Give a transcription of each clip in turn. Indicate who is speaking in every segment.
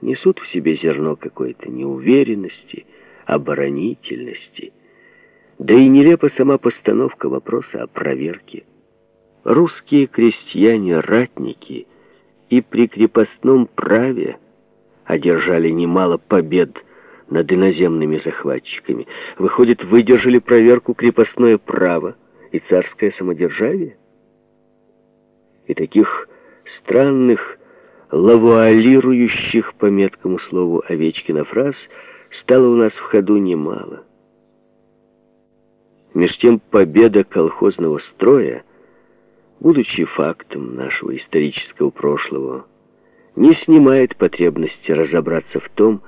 Speaker 1: несут в себе зерно какой-то неуверенности, оборонительности. Да и нелепа сама постановка вопроса о проверке. Русские крестьяне-ратники и при крепостном праве одержали немало побед над иноземными захватчиками. Выходит, выдержали проверку крепостное право и царское самодержавие? И таких странных, лавуалирующих по меткому слову Овечкина фраз стало у нас в ходу немало. Меж тем победа колхозного строя, будучи фактом нашего исторического прошлого, не снимает потребности разобраться в том,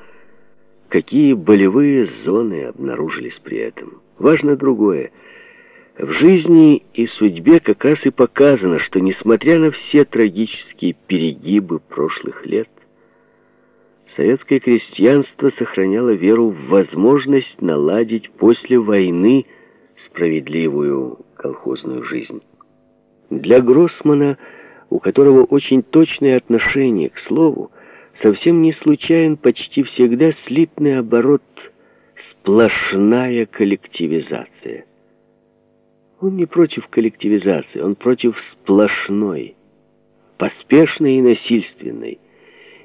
Speaker 1: какие болевые зоны обнаружились при этом. Важно другое — в жизни и судьбе как раз и показано, что, несмотря на все трагические перегибы прошлых лет, советское крестьянство сохраняло веру в возможность наладить после войны справедливую колхозную жизнь. Для Гроссмана, у которого очень точное отношение к слову, совсем не случайен почти всегда слитный оборот «сплошная коллективизация». Он не против коллективизации, он против сплошной, поспешной и насильственной.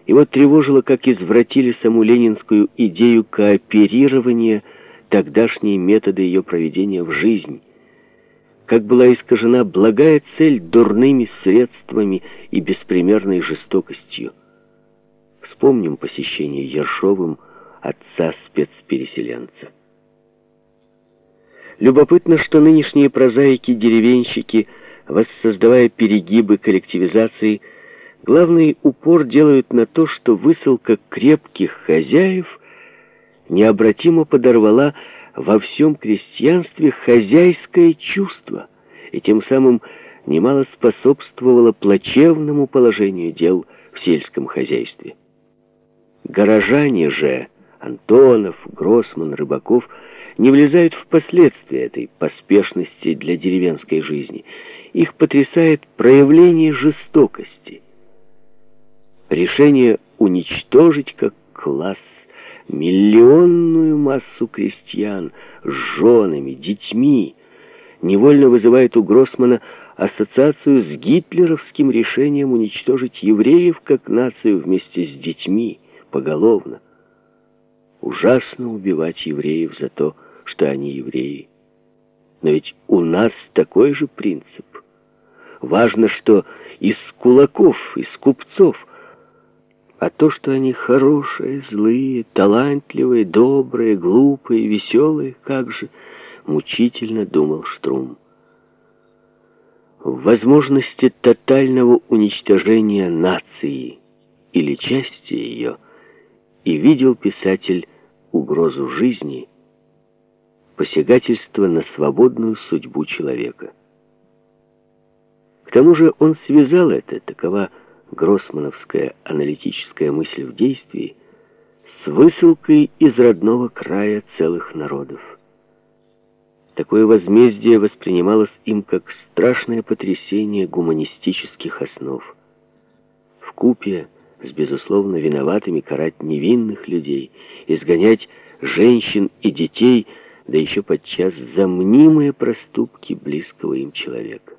Speaker 1: Его тревожило, как извратили саму ленинскую идею кооперирования, тогдашние методы ее проведения в жизнь, как была искажена благая цель дурными средствами и беспримерной жестокостью. Вспомним посещение Ершовым отца спецпереселенца. Любопытно, что нынешние прозаики-деревенщики, воссоздавая перегибы коллективизации, главный упор делают на то, что высылка крепких хозяев необратимо подорвала во всем крестьянстве хозяйское чувство и тем самым немало способствовала плачевному положению дел в сельском хозяйстве. Горожане же, Антонов, Гроссман, Рыбаков – не влезают в последствия этой поспешности для деревенской жизни. Их потрясает проявление жестокости. Решение уничтожить как класс миллионную массу крестьян с женами, детьми невольно вызывает у Гроссмана ассоциацию с гитлеровским решением уничтожить евреев как нацию вместе с детьми поголовно. Ужасно убивать евреев за то, что они евреи. Но ведь у нас такой же принцип. Важно, что из кулаков, из купцов, а то, что они хорошие, злые, талантливые, добрые, глупые, веселые, как же, мучительно думал Штрум. В возможности тотального уничтожения нации или части ее и видел писатель угрозу жизни, посягательство на свободную судьбу человека. К тому же он связал это, такова гроссмановская аналитическая мысль в действии, с высылкой из родного края целых народов. Такое возмездие воспринималось им как страшное потрясение гуманистических основ. В купе с безусловно виноватыми карать невинных людей, изгонять женщин и детей, да еще подчас за мнимые проступки близкого им человека.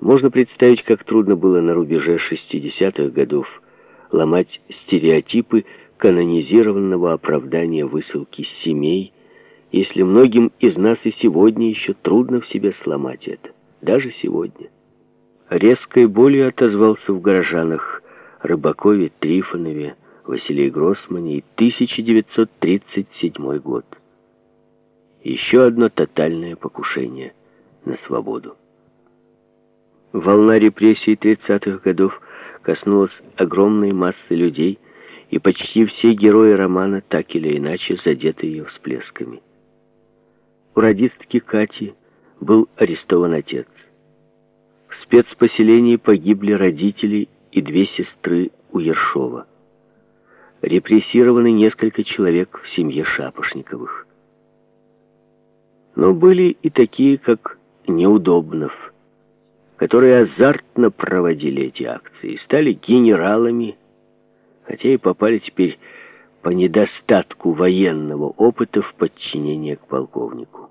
Speaker 1: Можно представить, как трудно было на рубеже 60-х годов ломать стереотипы канонизированного оправдания высылки семей, если многим из нас и сегодня еще трудно в себе сломать это, даже сегодня. Резкой болью отозвался в горожанах Рыбакове, Трифонове, Василии Гроссмане и 1937 год. Еще одно тотальное покушение на свободу. Волна репрессий 30-х годов коснулась огромной массы людей, и почти все герои романа так или иначе задеты ее всплесками. У радистки Кати был арестован отец. В спецпоселении погибли родители и две сестры у Ершова. Репрессированы несколько человек в семье Шапошниковых. Но были и такие, как Неудобнов, которые азартно проводили эти акции, стали генералами, хотя и попали теперь по недостатку военного опыта в подчинение к полковнику.